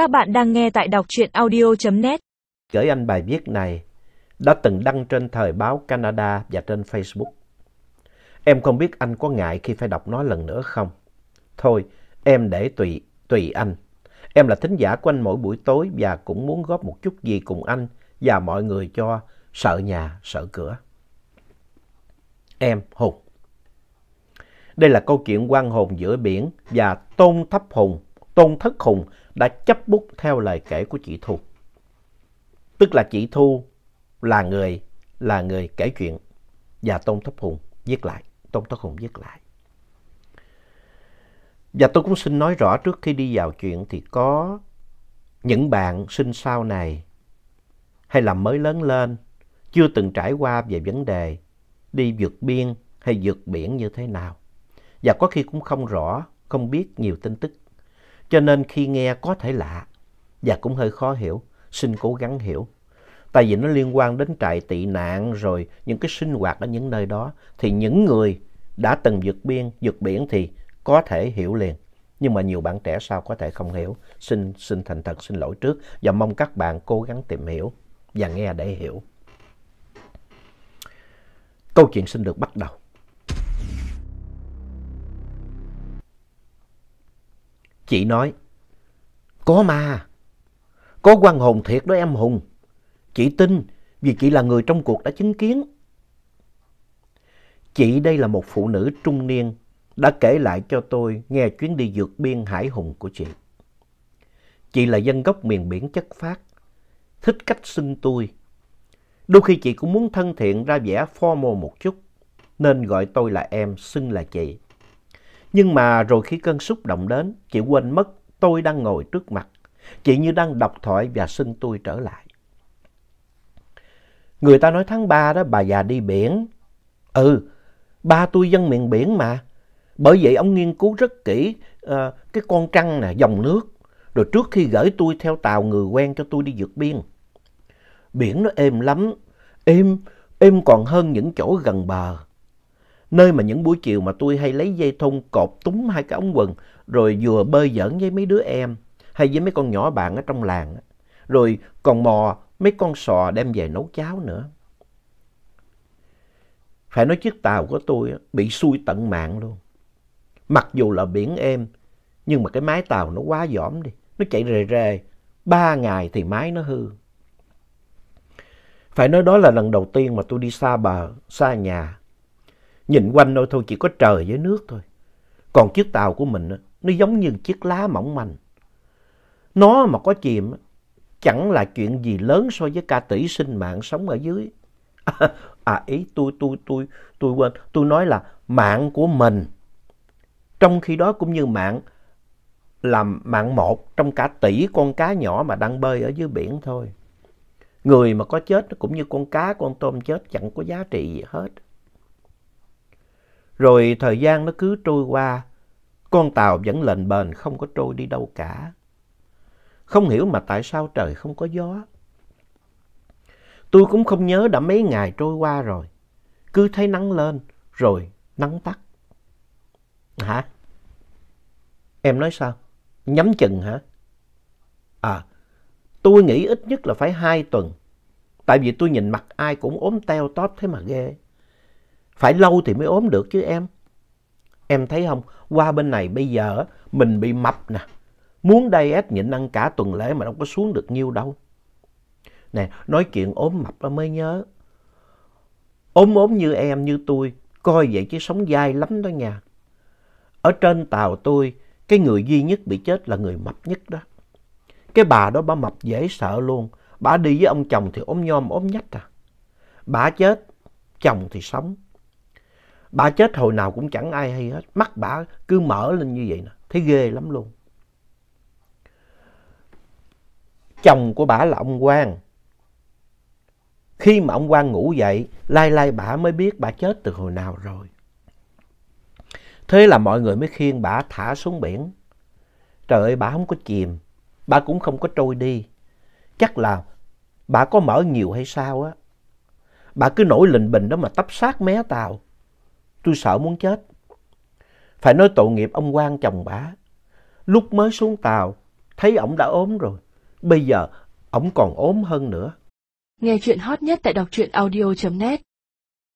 Các bạn đang nghe tại đọc truyện audio.net. Gửi anh bài viết này đã từng đăng trên thời báo Canada và trên Facebook. Em không biết anh có ngại khi phải đọc nó lần nữa không? Thôi, em để tùy, tùy anh. Em là thính giả của anh mỗi buổi tối và cũng muốn góp một chút gì cùng anh và mọi người cho sợ nhà, sợ cửa. Em, Hùng. Đây là câu chuyện quan hồn giữa biển và Tôn Thấp Hùng, Tôn Thất Hùng đã chấp bút theo lời kể của chị Thu. Tức là chị Thu là người là người kể chuyện và Tôn Thất Hùng viết lại. Tôn Thất Hùng viết lại. Và tôi cũng xin nói rõ trước khi đi vào chuyện thì có những bạn sinh sau này hay là mới lớn lên chưa từng trải qua về vấn đề đi vượt biên hay vượt biển như thế nào. Và có khi cũng không rõ, không biết nhiều tin tức. Cho nên khi nghe có thể lạ và cũng hơi khó hiểu, xin cố gắng hiểu. Tại vì nó liên quan đến trại tị nạn rồi những cái sinh hoạt ở những nơi đó thì những người đã từng vượt biên, vượt biển thì có thể hiểu liền. Nhưng mà nhiều bạn trẻ sao có thể không hiểu. Xin, xin thành thật xin lỗi trước và mong các bạn cố gắng tìm hiểu và nghe để hiểu. Câu chuyện xin được bắt đầu. Chị nói, có ma, có quan hồn thiệt đó em Hùng. Chị tin vì chị là người trong cuộc đã chứng kiến. Chị đây là một phụ nữ trung niên đã kể lại cho tôi nghe chuyến đi vượt biên hải hùng của chị. Chị là dân gốc miền biển chất phát, thích cách xưng tôi. Đôi khi chị cũng muốn thân thiện ra vẻ formal một chút, nên gọi tôi là em, xưng là chị. Nhưng mà rồi khi cơn xúc động đến, chị quên mất tôi đang ngồi trước mặt. Chị như đang đọc thoại và xin tôi trở lại. Người ta nói tháng 3 đó bà già đi biển. Ừ, ba tôi dân miền biển mà. Bởi vậy ông nghiên cứu rất kỹ uh, cái con trăng nè, dòng nước. Rồi trước khi gửi tôi theo tàu người quen cho tôi đi vượt biên. Biển nó êm lắm, êm, êm còn hơn những chỗ gần bờ. Nơi mà những buổi chiều mà tôi hay lấy dây thun cột túng hai cái ống quần rồi vừa bơi giỡn với mấy đứa em hay với mấy con nhỏ bạn ở trong làng. Rồi còn mò mấy con sò đem về nấu cháo nữa. Phải nói chiếc tàu của tôi bị xui tận mạng luôn. Mặc dù là biển êm, nhưng mà cái mái tàu nó quá giỏm đi. Nó chạy rề rề, ba ngày thì mái nó hư. Phải nói đó là lần đầu tiên mà tôi đi xa bờ, xa nhà. Nhìn quanh đâu thôi chỉ có trời với nước thôi. Còn chiếc tàu của mình nó giống như chiếc lá mỏng manh. Nó mà có chìm chẳng là chuyện gì lớn so với ca tỷ sinh mạng sống ở dưới. À, ý tôi tôi tôi tôi quên, tôi nói là mạng của mình. Trong khi đó cũng như mạng là mạng một trong cả tỷ con cá nhỏ mà đang bơi ở dưới biển thôi. Người mà có chết cũng như con cá, con tôm chết chẳng có giá trị gì hết. Rồi thời gian nó cứ trôi qua, con tàu vẫn lệnh bền không có trôi đi đâu cả. Không hiểu mà tại sao trời không có gió. Tôi cũng không nhớ đã mấy ngày trôi qua rồi. Cứ thấy nắng lên, rồi nắng tắt. Hả? Em nói sao? Nhắm chừng hả? À, tôi nghĩ ít nhất là phải hai tuần. Tại vì tôi nhìn mặt ai cũng ốm teo tóp thế mà ghê. Phải lâu thì mới ốm được chứ em. Em thấy không, qua bên này bây giờ mình bị mập nè. Muốn diet nhịn ăn cả tuần lễ mà đâu có xuống được nhiêu đâu. Nè, nói chuyện ốm mập mới nhớ. Ốm ốm như em, như tôi, coi vậy chứ sống dai lắm đó nha. Ở trên tàu tôi, cái người duy nhất bị chết là người mập nhất đó. Cái bà đó bà mập dễ sợ luôn. Bà đi với ông chồng thì ốm nhom ốm nhách à. Bà chết, chồng thì sống. Bà chết hồi nào cũng chẳng ai hay hết. Mắt bà cứ mở lên như vậy nè. Thấy ghê lắm luôn. Chồng của bà là ông Quang. Khi mà ông Quang ngủ dậy, lai lai bà mới biết bà chết từ hồi nào rồi. Thế là mọi người mới khiêng bà thả xuống biển. Trời ơi, bà không có chìm, bà cũng không có trôi đi. Chắc là bà có mở nhiều hay sao á. Bà cứ nổi lình bình đó mà tấp sát mé tàu. Tôi sợ muốn chết. Phải nói tội nghiệp ông quan chồng bà. Lúc mới xuống tàu, thấy ổng đã ốm rồi. Bây giờ ổng còn ốm hơn nữa. Nghe chuyện hot nhất tại đọc truyện audio.net